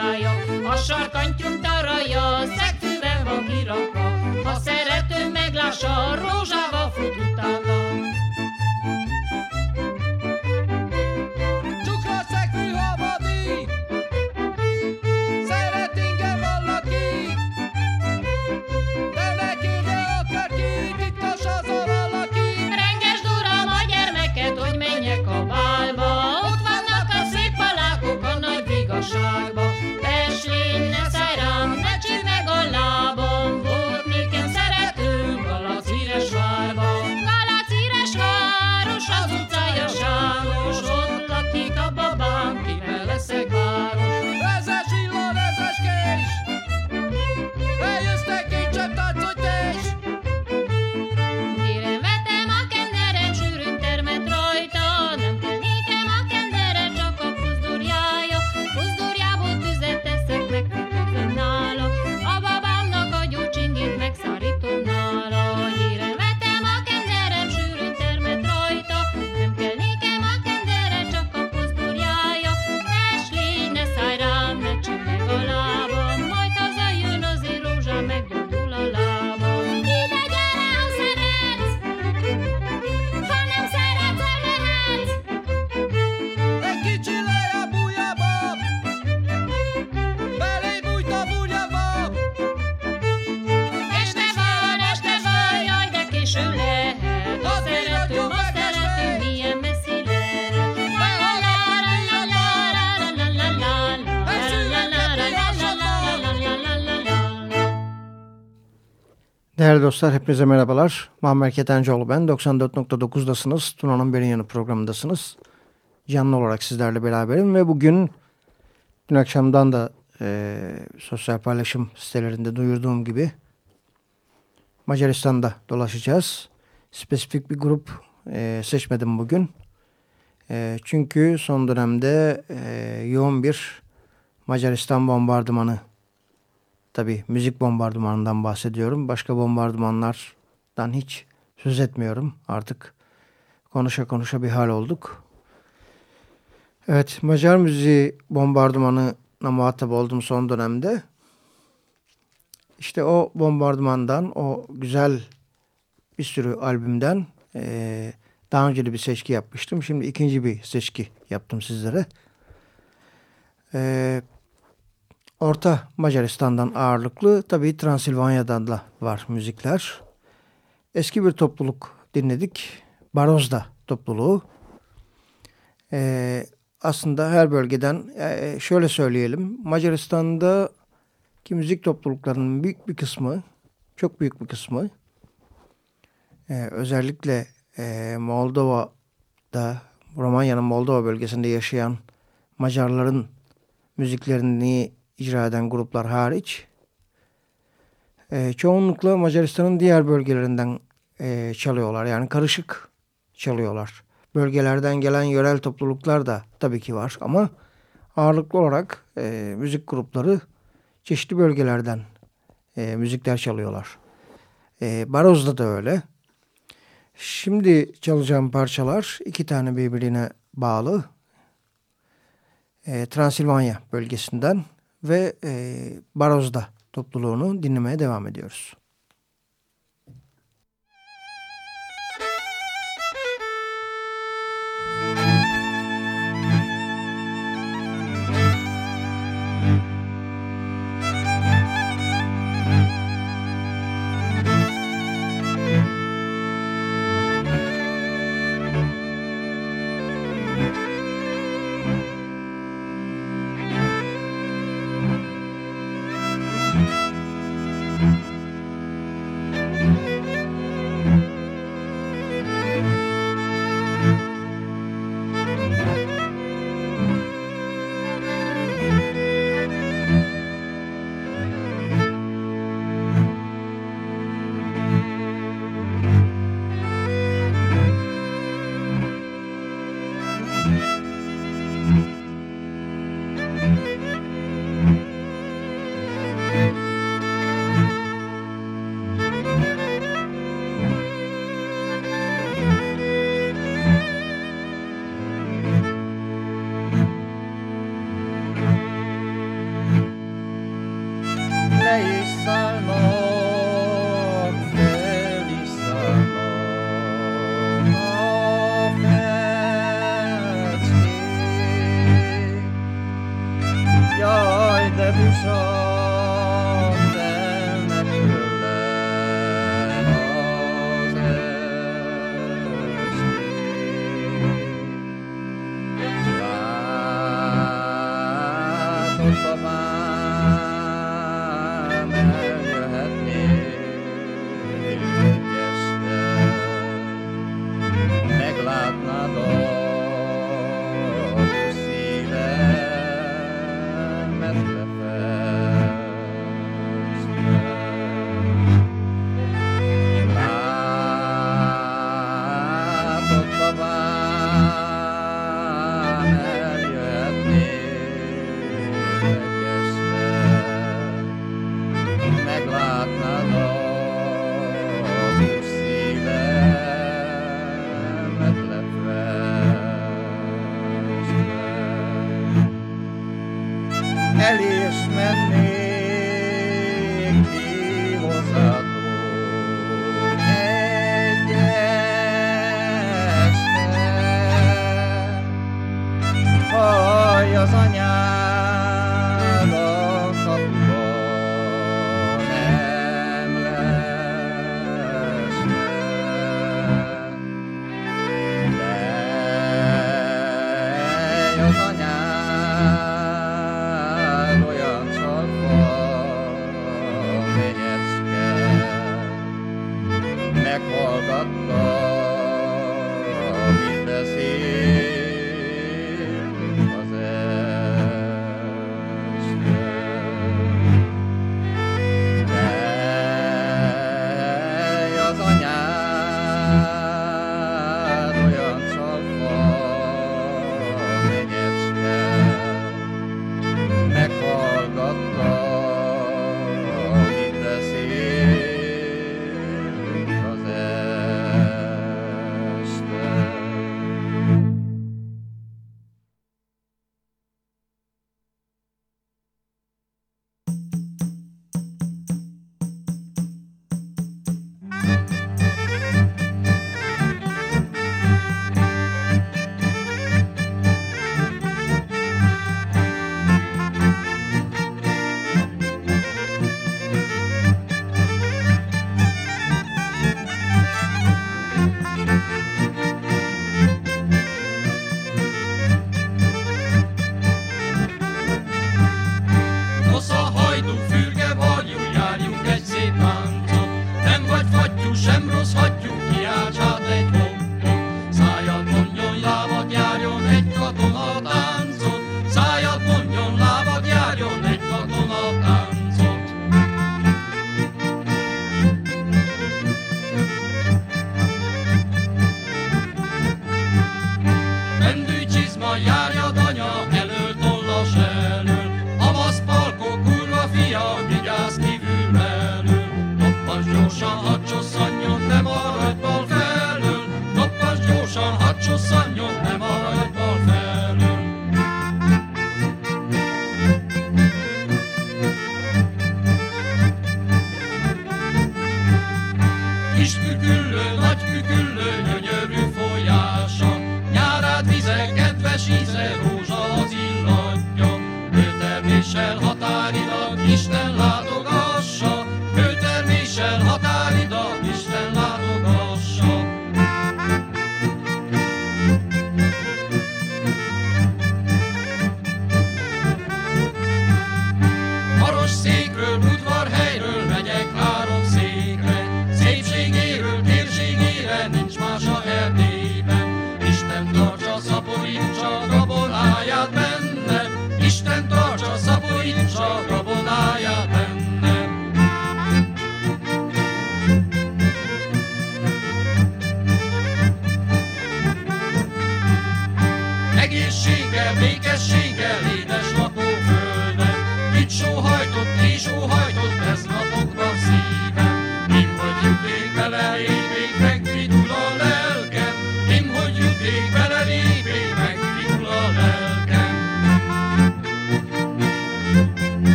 nasco, yo pillé, sarkantyunk taraja, szegfűben van kirakva, ha szerető meglássa, rózsával fut utána. Değerli dostlar hepinize merhabalar. Muammer Ketencoğlu ben. 94.9'dasınız. Tuna'nın Berin Yanı programındasınız. Canlı olarak sizlerle beraberim ve bugün dün akşamdan da e, sosyal paylaşım sitelerinde duyurduğum gibi Macaristan'da dolaşacağız. Spesifik bir grup e, seçmedim bugün. E, çünkü son dönemde e, yoğun bir Macaristan bombardımanı Tabi müzik bombardımanından bahsediyorum. Başka bombardımanlardan hiç söz etmiyorum. Artık konuşa konuşa bir hal olduk. Evet Macar müziği bombardımanına muhatap oldum son dönemde. İşte o bombardımandan, o güzel bir sürü albümden e, daha önce de bir seçki yapmıştım. Şimdi ikinci bir seçki yaptım sizlere. E, Orta Macaristan'dan ağırlıklı tabii Transilvanya'dan da var müzikler. Eski bir topluluk dinledik. Barozda topluluğu. Ee, aslında her bölgeden e, şöyle söyleyelim. Macaristan'da ki müzik topluluklarının büyük bir kısmı, çok büyük bir kısmı e, özellikle e, Moldova'da, Romanya'nın Moldova bölgesinde yaşayan Macarların müziklerini icra eden gruplar hariç e, çoğunlukla Macaristan'ın diğer bölgelerinden e, çalıyorlar. Yani karışık çalıyorlar. Bölgelerden gelen yörel topluluklar da tabii ki var ama ağırlıklı olarak e, müzik grupları çeşitli bölgelerden e, müzikler çalıyorlar. E, Baroz'da da öyle. Şimdi çalacağım parçalar iki tane birbirine bağlı. E, Transilvanya bölgesinden ve e, Baroz'da topluluğunu dinlemeye devam ediyoruz.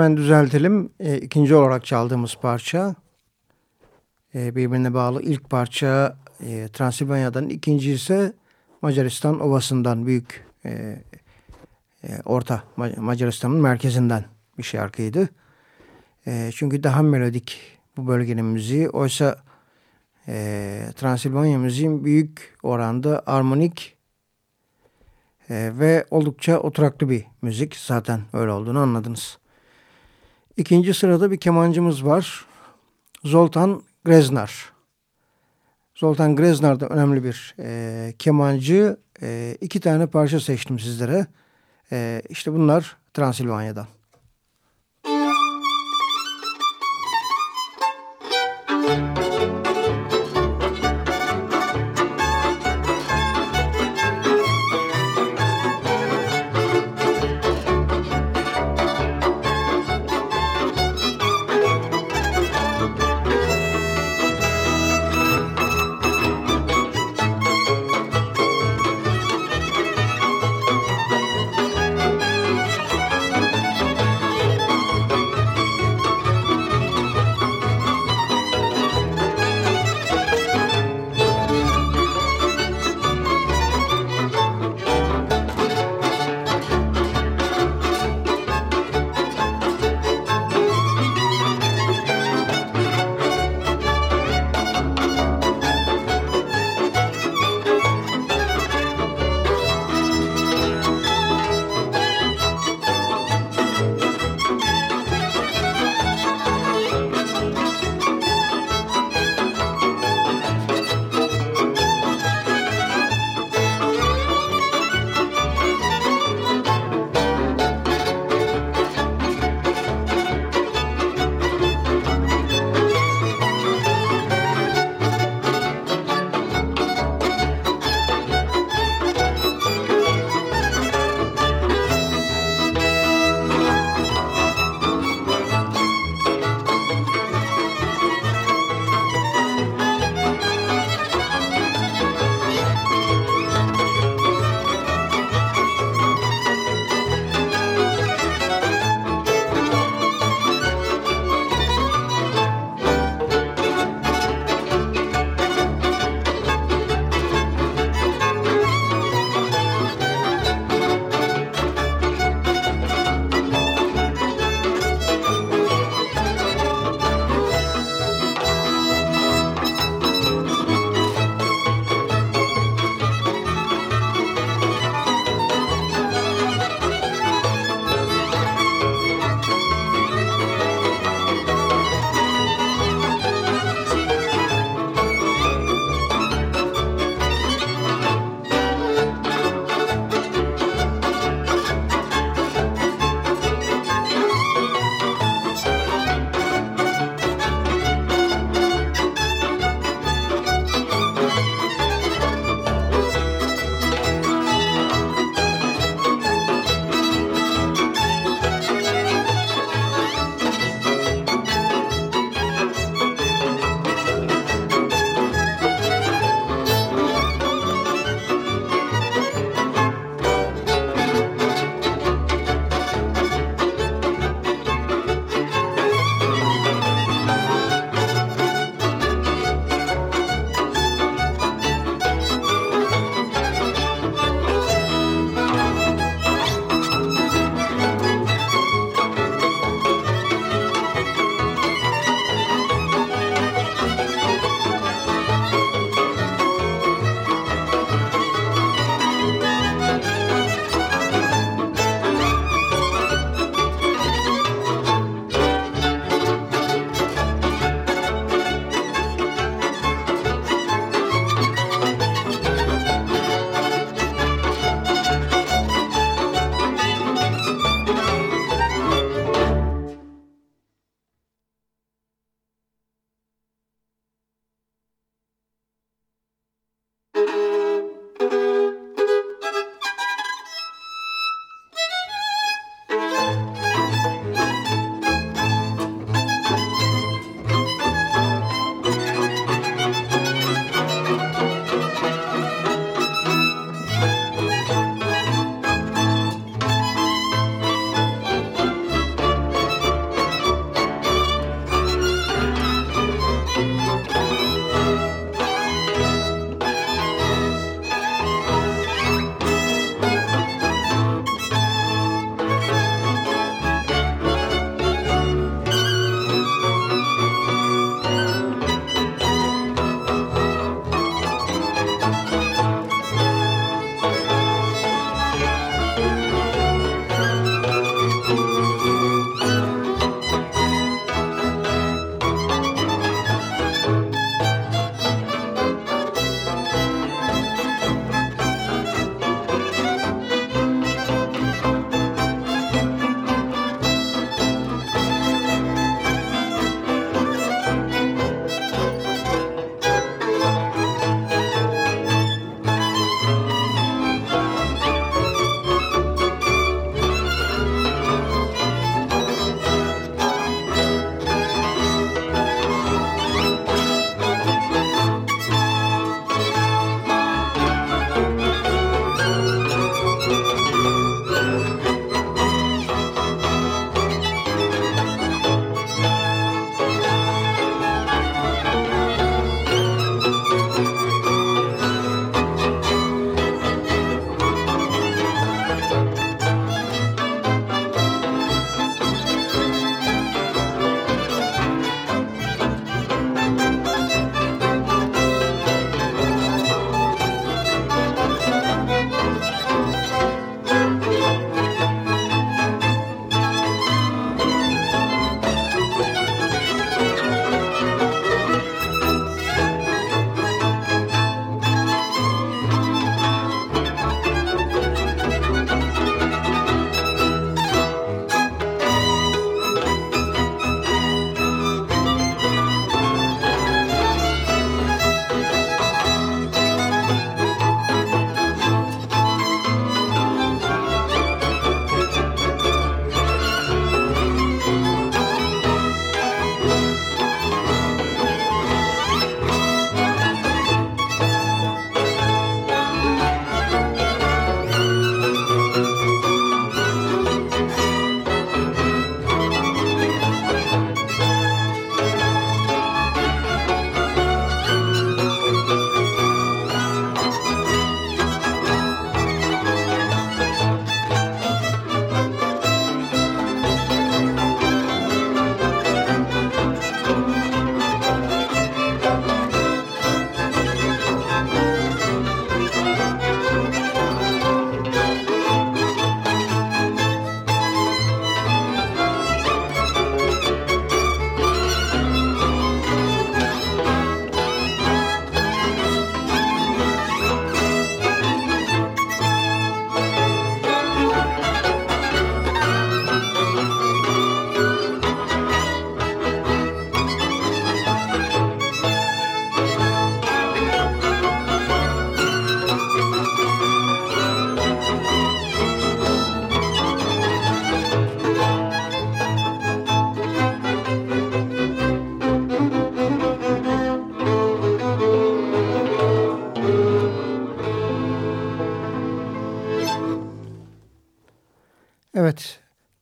Hemen düzeltelim. E, ikinci olarak çaldığımız parça e, birbirine bağlı. ilk parça e, Transilvanya'dan, ikinci ise Macaristan Ovası'ndan büyük e, e, orta Macaristan'ın merkezinden bir şarkıydı. E, çünkü daha melodik bu bölgenin müziği. Oysa e, Transilvanya müziğin büyük oranda armonik e, ve oldukça oturaklı bir müzik. Zaten öyle olduğunu anladınız. İkinci sırada bir kemancımız var. Zoltan Greznar. Zoltan Greznar da önemli bir e, kemancı. E, iki tane parça seçtim sizlere. E, işte bunlar Transilvanya'dan.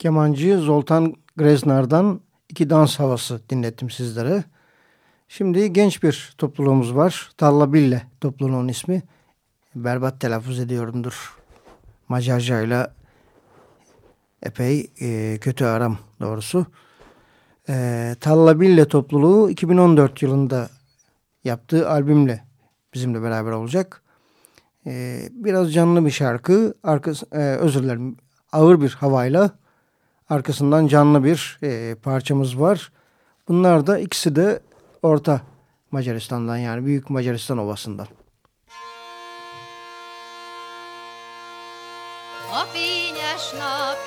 Kemancı Zoltan Greznar'dan iki dans havası dinlettim sizlere. Şimdi genç bir topluluğumuz var. Tallabille topluluğun ismi. Berbat telaffuz ediyorumdur. Macarca ile epey e, kötü aram doğrusu. E, Tallabille topluluğu 2014 yılında yaptığı albümle bizimle beraber olacak. E, biraz canlı bir şarkı. Arkası, e, özür dilerim. Ağır bir havayla arkasından canlı bir e, parçamız var. Bunlar da ikisi de Orta Macaristan'dan yani Büyük Macaristan Ovası'ndan. A fényes nap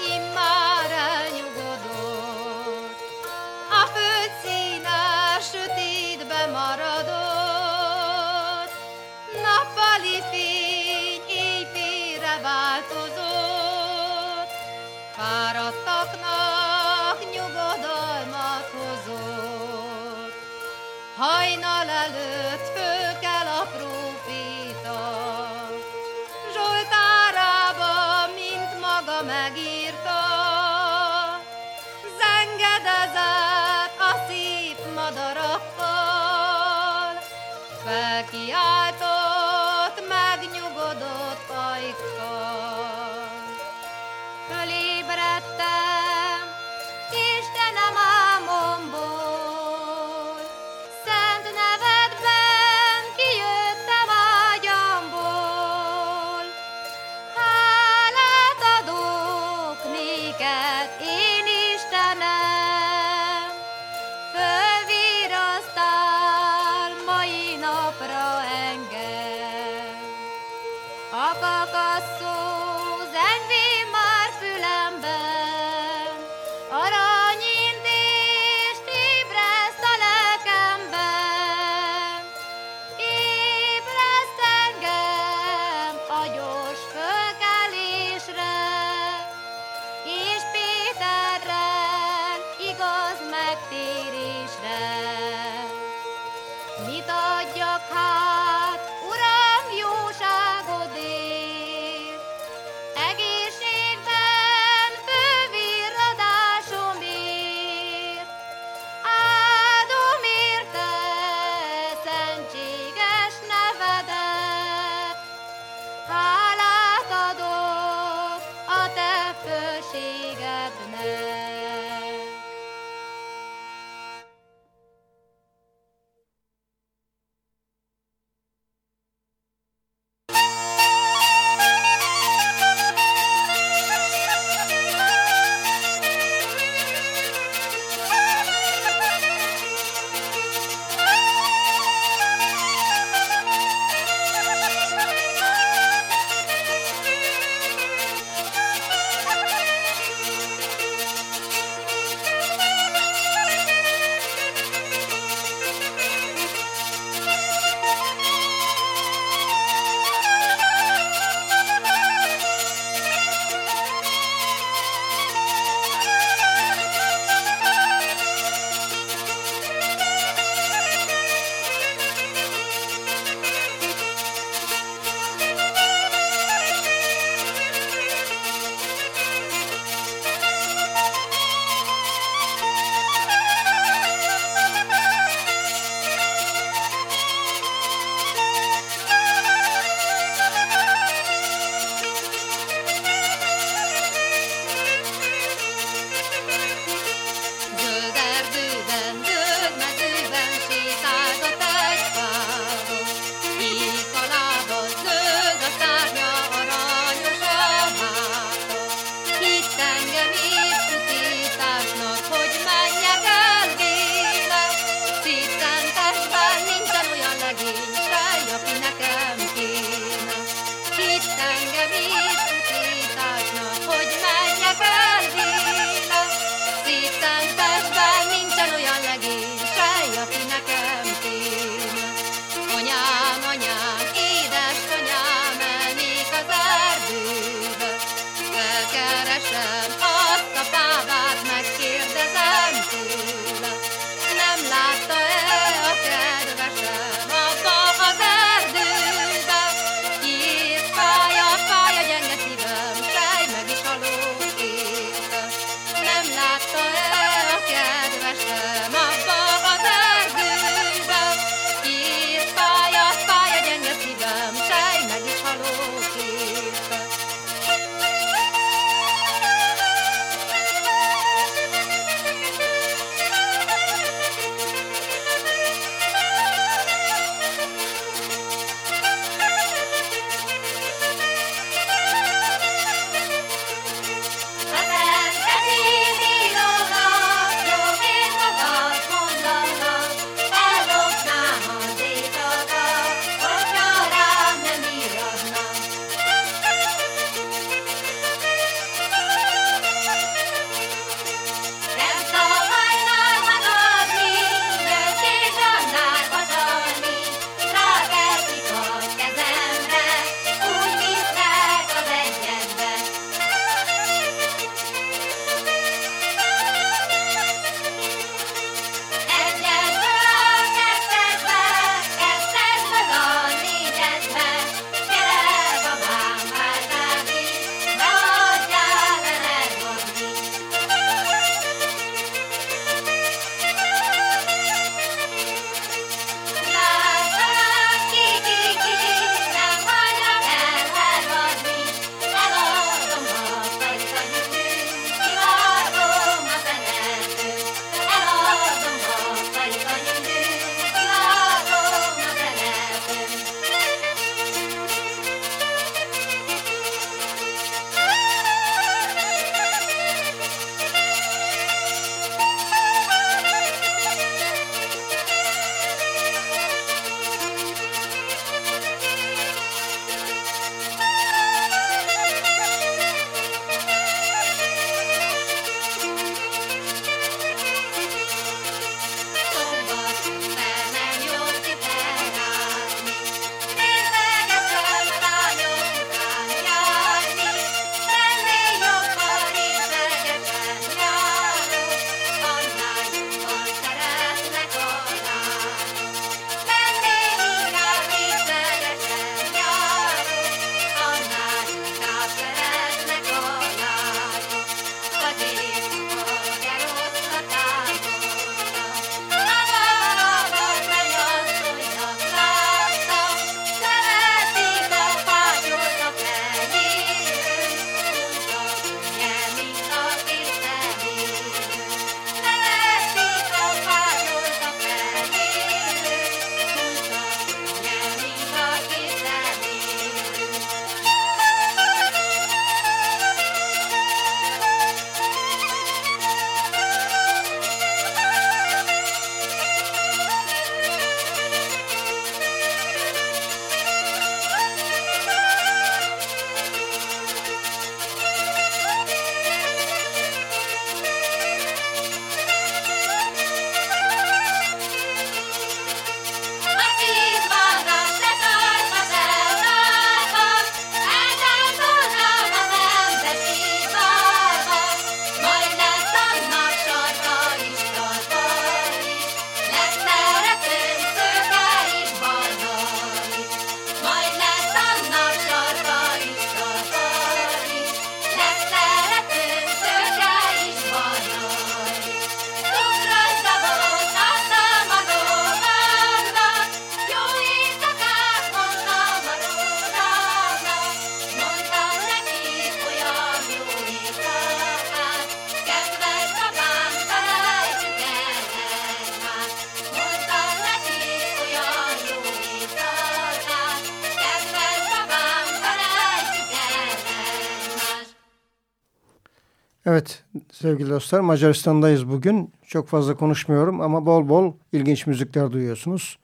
sevgili dostlar Macaristan'dayız bugün. Çok fazla konuşmuyorum ama bol bol ilginç müzikler duyuyorsunuz.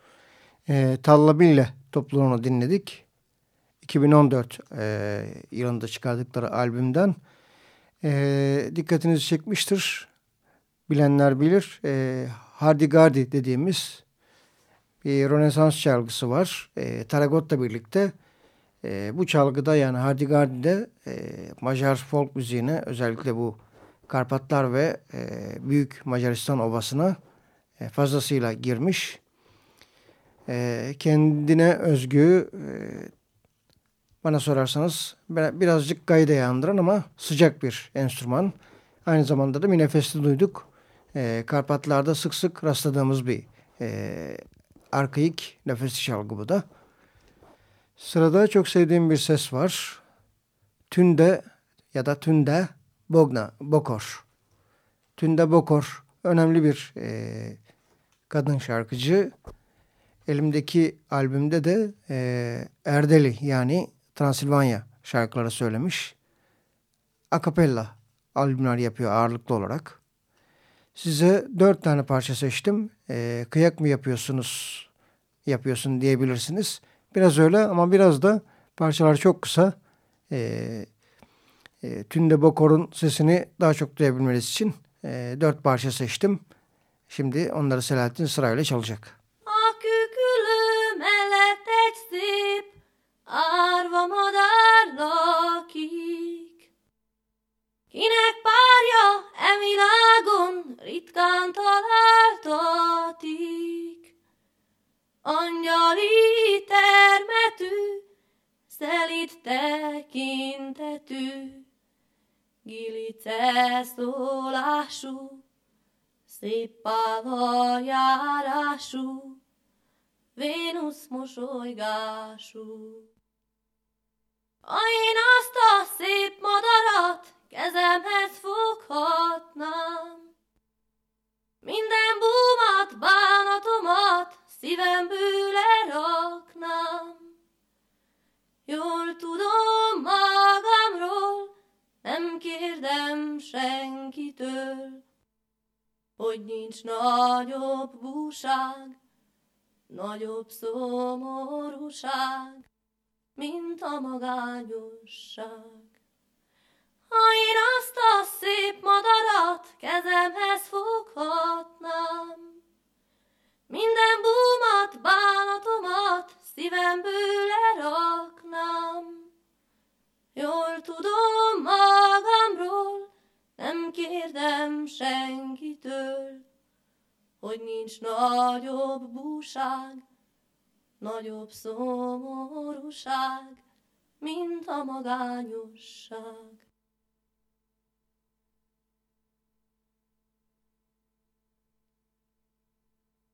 E, Tallabille topluluğunu dinledik. 2014 e, yılında çıkardıkları albümden. E, dikkatinizi çekmiştir. Bilenler bilir. E, Hardigardi dediğimiz bir Rönesans çalgısı var. E, Taragotta birlikte e, bu çalgıda yani Hardigardi'de e, Macar folk müziğine özellikle bu Karpatlar ve e, Büyük Macaristan Ovası'na e, fazlasıyla girmiş. E, kendine özgü e, bana sorarsanız birazcık gayde andıran ama sıcak bir enstrüman. Aynı zamanda da bir nefesli duyduk. E, Karpatlar'da sık sık rastladığımız bir e, arkaik nefesli çalgı bu da. Sırada çok sevdiğim bir ses var. Tünde ya da Tünde Bogna, Bokor. Tünde Bokor önemli bir e, kadın şarkıcı. Elimdeki albümde de e, Erdeli yani Transilvanya şarkıları söylemiş. Akapella albümler yapıyor ağırlıklı olarak. Size dört tane parça seçtim. E, kıyak mı yapıyorsunuz, yapıyorsun diyebilirsiniz. Biraz öyle ama biraz da parçalar çok kısa. E, e, Tünde Bokor'un sesini daha çok duyabilmeniz için e, dört parça seçtim. Şimdi onları Selahattin sırayla çalacak. A kükülő mellett egy szép árva madár lakik, kinek párja e világon ritkán találtatik. Angyali termetű, szelít tekintetű, Gilice szólású, szép páva járású, Vénusz mosolygású. A én azt a szép madarat kezemhez foghatnám, minden búmat, bánatomat szívemből leraknám. Jól tudom senkitől, hogy nincs nagyobb búság, nagyobb szomorúság, mint a magányosság. Ha én azt a szép madarat kezemhez foghatnám, minden búmat, bánatomat szívemből leraknám, Jól tudom magamról, nem kérdem senkitől, hogy nincs nagyobb búság, nagyobb szomorúság, mint a magányosság.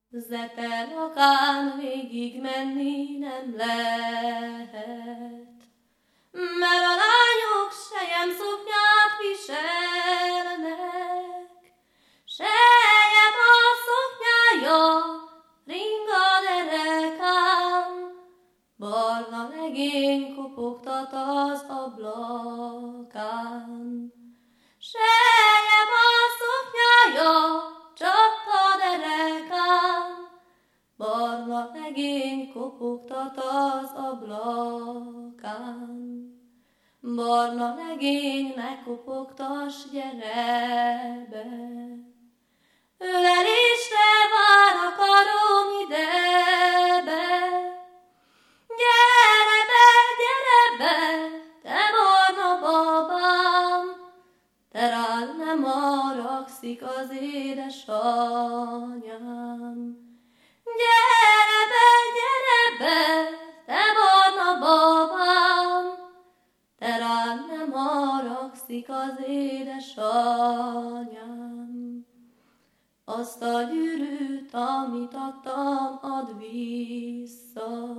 Zetelakán végig menni nem lehet, mert a lányok sejem szoknyát viselnek, sejem a szoknyája ring a derekán, barna legény kopogtat az ablakán. Sejem barna legény kopogtat az ablakán. Barna legény, ne kopogtas, gyere be. Ölelésre vár a karom idebe. Gyere be, gyere be, te barna babám, te rád nem haragszik az édesanyám. Haragszik az édesanyám. Azt a gyűrűt, amit adtam, add vissza.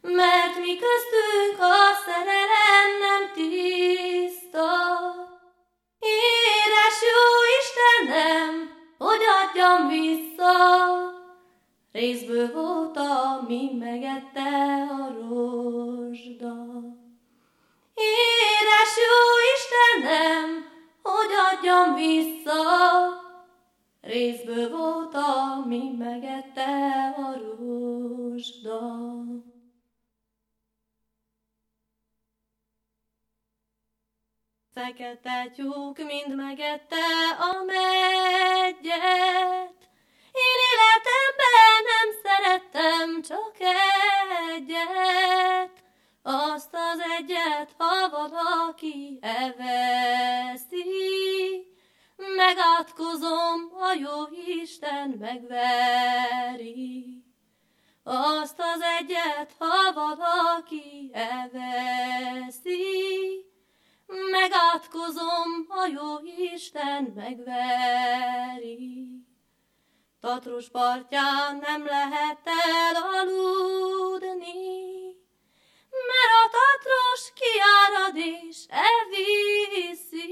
Mert mi köztünk a szerelem nem tiszta. Édes jó Istenem, hogy adjam vissza. Részből voltam, mi megette a rozsda. Édes jó Istenem, adjam vissza, részből volt, ami megette a rózsda. Fekete tyúk mind megette a megyet, én életemben nem szerettem csak egyet, azt az egyet, ha valaki eveszi, megátkozom, a jó Isten megveri. Azt az egyet, ha valaki eveszi, megátkozom, a jó Isten megveri. Tatrus partján nem lehet elaludni, mert a tatros kiárad és elviszi.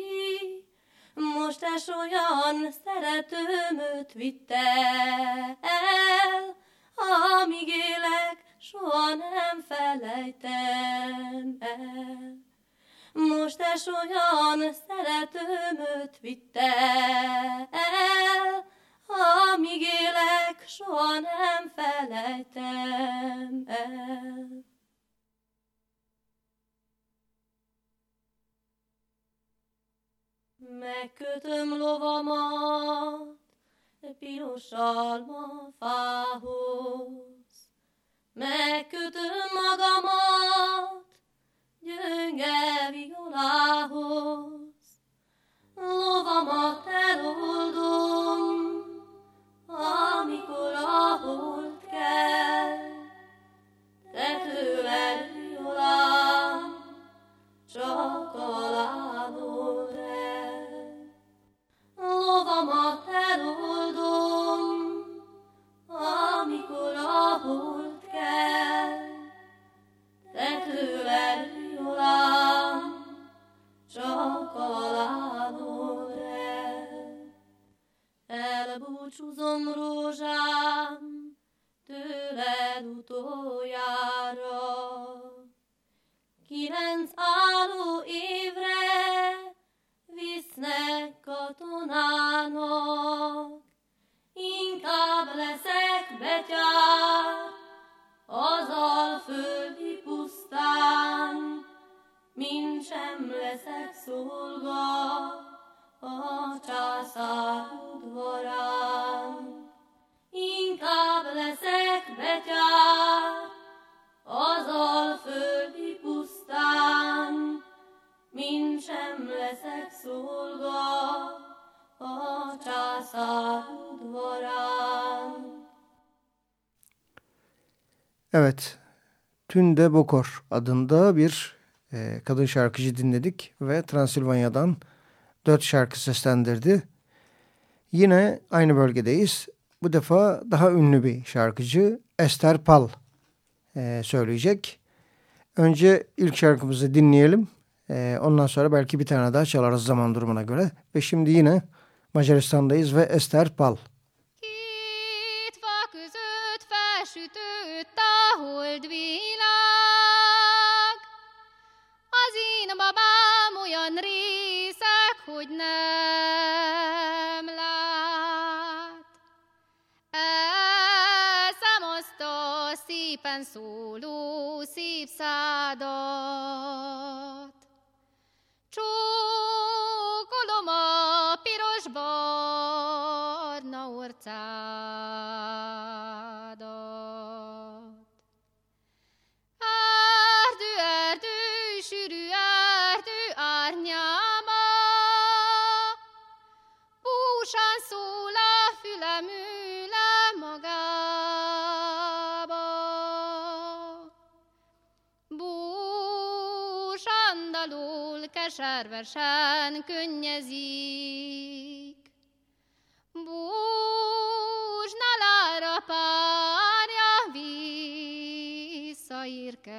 Most es olyan szeretőmöt vitte el, amíg élek, soha nem felejtem el. Most es olyan szeretőmöt vitte el, amíg élek, soha nem felejtem el. Megkötöm lovamat piros almafához, megkötöm magamat gyönge violához, lovamat eloldom, amikor a hold kell, te tőled violám, csak aládol Elbúcsúzom rózsám, tőled utoljára. Kilenc álló évre visznek katonának, inkább leszek betyár az alföldi pusztán, mint sem leszek szolga a császár udvarán. Evet, Tünde Bokor adında bir e, kadın şarkıcı dinledik ve Transilvanya'dan dört şarkı seslendirdi. Yine aynı bölgedeyiz. Bu defa daha ünlü bir şarkıcı Esther Pal e, söyleyecek. Önce ilk şarkımızı dinleyelim. Ee, ondan sonra belki bir tane daha çalarız zaman durumuna göre. Ve şimdi yine Macaristan'dayız ve Esther Pal. Szépen szóló szép szádat. Keservesen könnyezik. Búzsnalára párja visszaérkezik.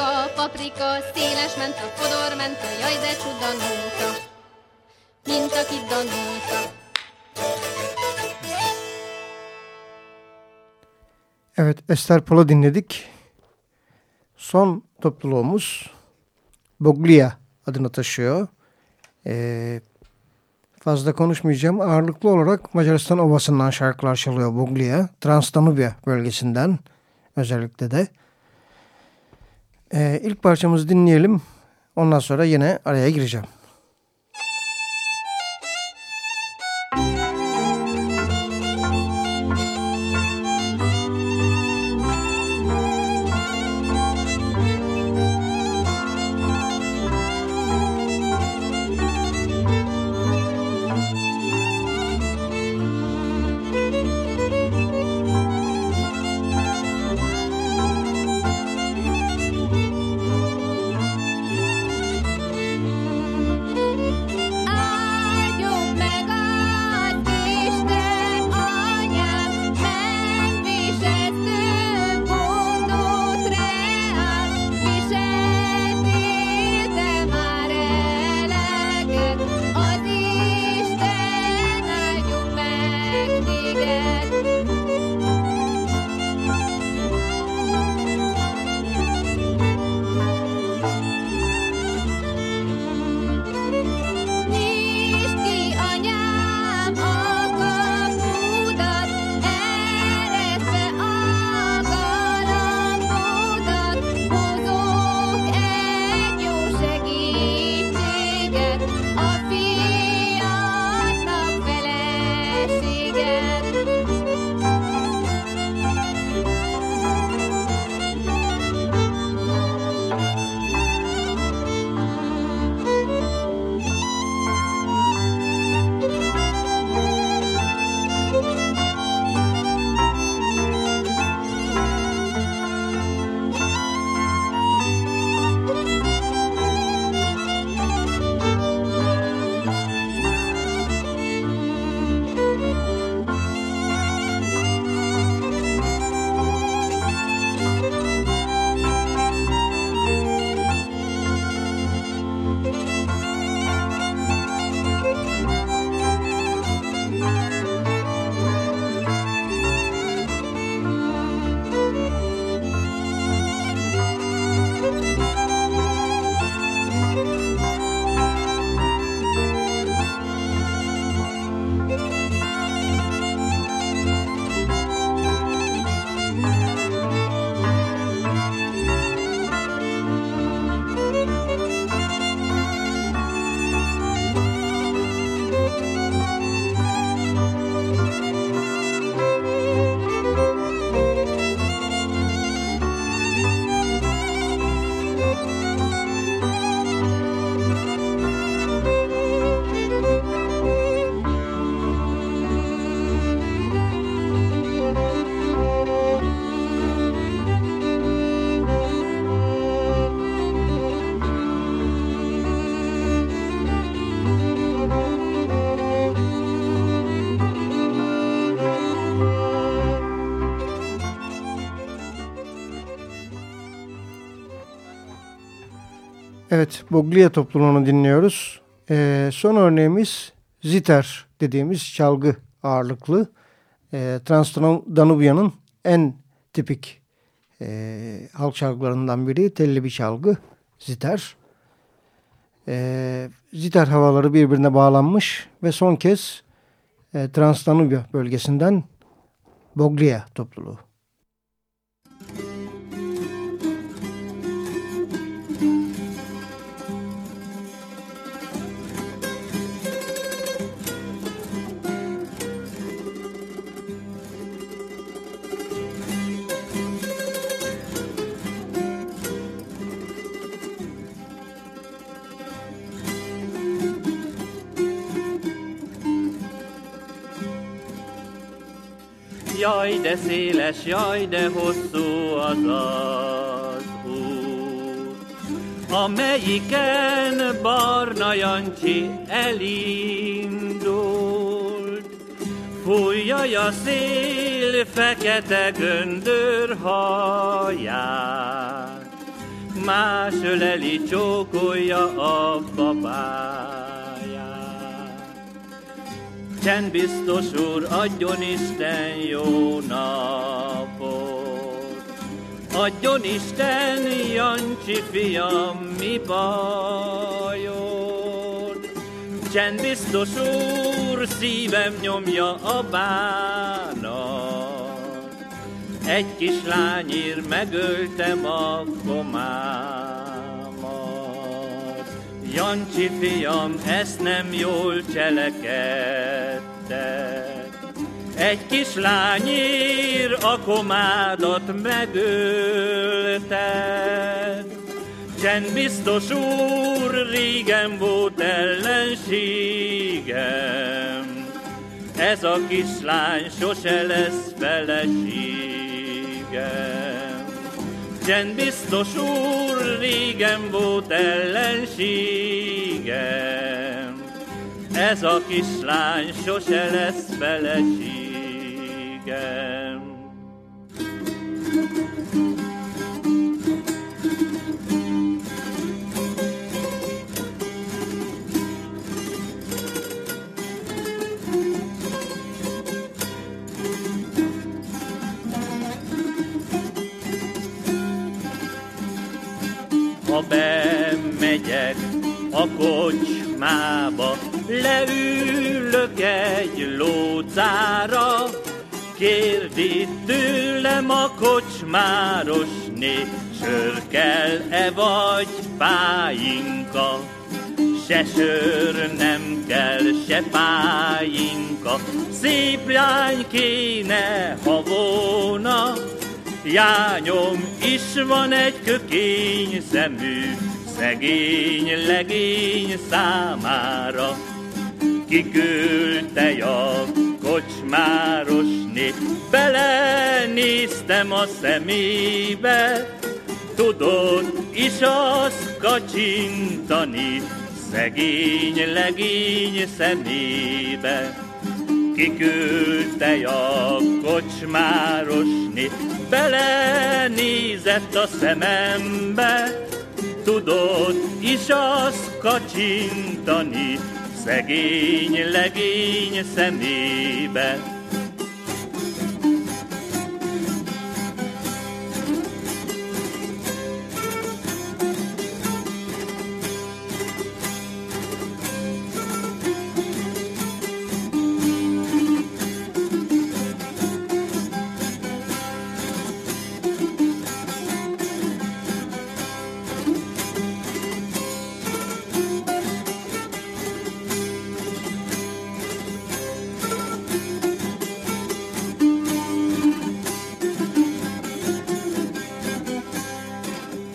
Paprika, paprika, széles mente, fodor mente, jaj de csuda nóta, mint aki danóta. Evet, Ester Pol'u dinledik. Son topluluğumuz Boglia adını taşıyor. Ee, fazla konuşmayacağım. Ağırlıklı olarak Macaristan Ovası'ndan şarkılar çalıyor Boglia. Transdanubya bölgesinden özellikle de. Ee, ilk parçamızı dinleyelim. Ondan sonra yine araya gireceğim. Evet, Boglia topluluğunu dinliyoruz. Ee, son örneğimiz Ziter dediğimiz çalgı ağırlıklı. Ee, Transdanubia'nın en tipik e, halk çalgılarından biri telli bir çalgı Ziter. Ee, Ziter havaları birbirine bağlanmış ve son kez e, Transdanubia bölgesinden Boglia topluluğu. Jaj, de széles, jaj, de hosszú az az út, amelyiken Barna Jancsi elindult. Fújja a szél fekete göndör haját, más öleli csókolja a babát. Csend biztos úr, adjon Isten jó napot. Adjon Isten, Jancsi fiam, mi bajod? Csend biztos úr, szívem nyomja a bánat. Egy kislány ír, megöltem a komát. Jancsi fiam, ezt nem jól cselekedte. Egy kislány ír a komádat megölted. Csend biztos úr, régen volt ellenségem. Ez a kislány sose lesz feleségem. Csend biztos úr, régen volt ellenségem. Ez a kislány sose lesz feleségem. Bemegyek a kocsmába, leülök egy lócára, kérdi tőlem a kocsmárosné, sör kell-e vagy pályinka? Se sör nem kell, se pályinka, szép lány kéne, ha volna, Jányom is van egy kökény szemű, szegény legény számára. Kiküldte a kocsmárosné, belenéztem a szemébe, tudod is azt kacsintani, szegény legény szemébe kiküldte a kocsmárosni, belenézett a szemembe, tudod is azt kacsintani, szegény legény szemébe.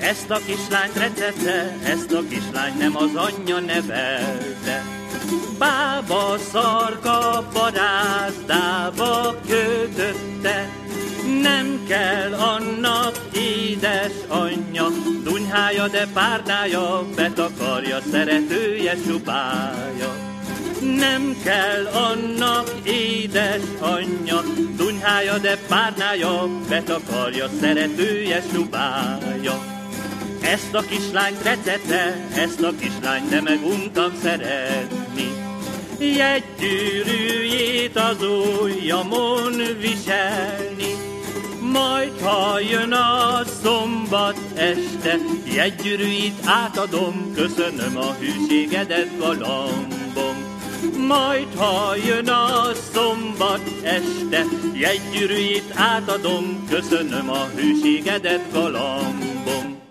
Ezt a kislányt recette, ezt a kislány nem az anyja nevelte. Bába szarka parázdába kötötte, nem kell annak édes anyja, dunyhája, de párdája, betakarja szeretője subája. Nem kell annak édes anyja, dunyhája, de párnája, betakarja szeretője subája. Ezt a kislányt recete, ezt a kislányt de meg untam szeretni. Jegygyűrűjét az ujjamon viselni. Majd ha jön a szombat este, jegygyűrűit átadom, köszönöm a hűségedet galambom. Majd ha jön a szombat este, jegygyűrűit átadom, köszönöm a hűségedet galambom.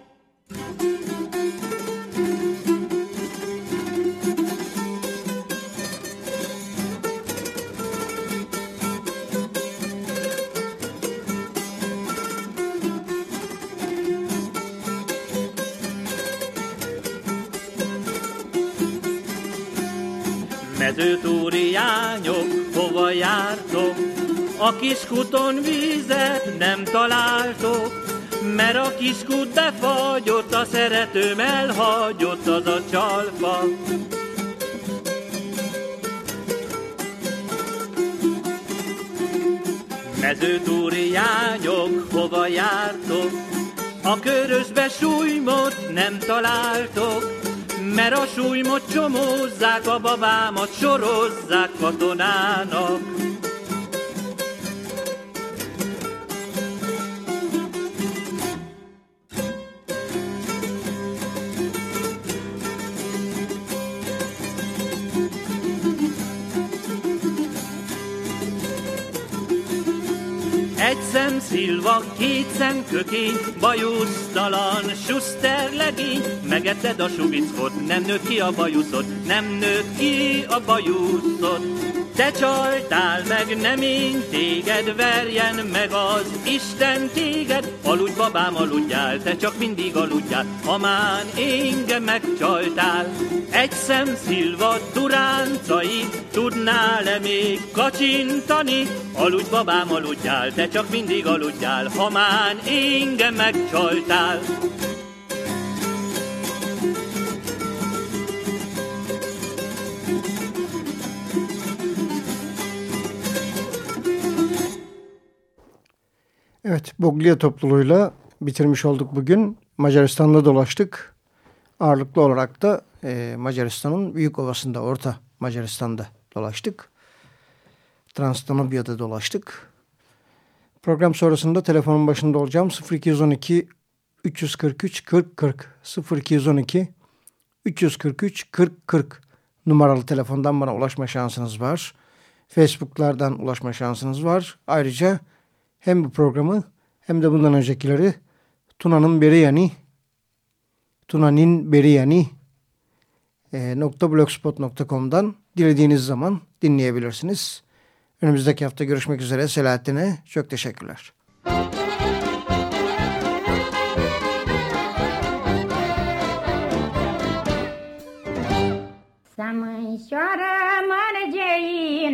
Mezőtúri jányok, hova jártok? A kiskuton vízet nem találtok, mert a kiskut befagyott, a szeretőm elhagyott az a csalfa. Mezőtúri jányok, hova jártok? A körösbe súlymot nem találtok, mert a súlymot csomózzák, a babámat sorozzák katonának. Szilva, két szem kökény, bajusztalan, suszter legény, megetted a subickot, nem nőtt ki a bajuszod, nem nőtt ki a bajuszod. Te csaltál meg, nem én téged, verjen meg az Isten téged. Aludj, babám, aludjál, te csak mindig aludjál, ha már engem megcsaltál. Egy szem szilva duráncai, tudnál-e még kacsintani? Aludj, babám, aludjál, te csak mindig aludjál, ha már engem megcsaltál. Evet, Boglia topluluğuyla bitirmiş olduk bugün. Macaristan'da dolaştık. Ağırlıklı olarak da e, Macaristan'ın Büyük Ovası'nda, Orta Macaristan'da dolaştık. Transdanabia'da dolaştık. Program sonrasında telefonun başında olacağım. 0212 343 40 40 0212 343 40 40 numaralı telefondan bana ulaşma şansınız var. Facebook'lardan ulaşma şansınız var. Ayrıca hem bu programı hem de bundan öncekileri Tuna'nın Beriyani Tuna'nın Beriyani e, .blogspot.com'dan dilediğiniz zaman dinleyebilirsiniz. Önümüzdeki hafta görüşmek üzere. Selahattin'e çok teşekkürler.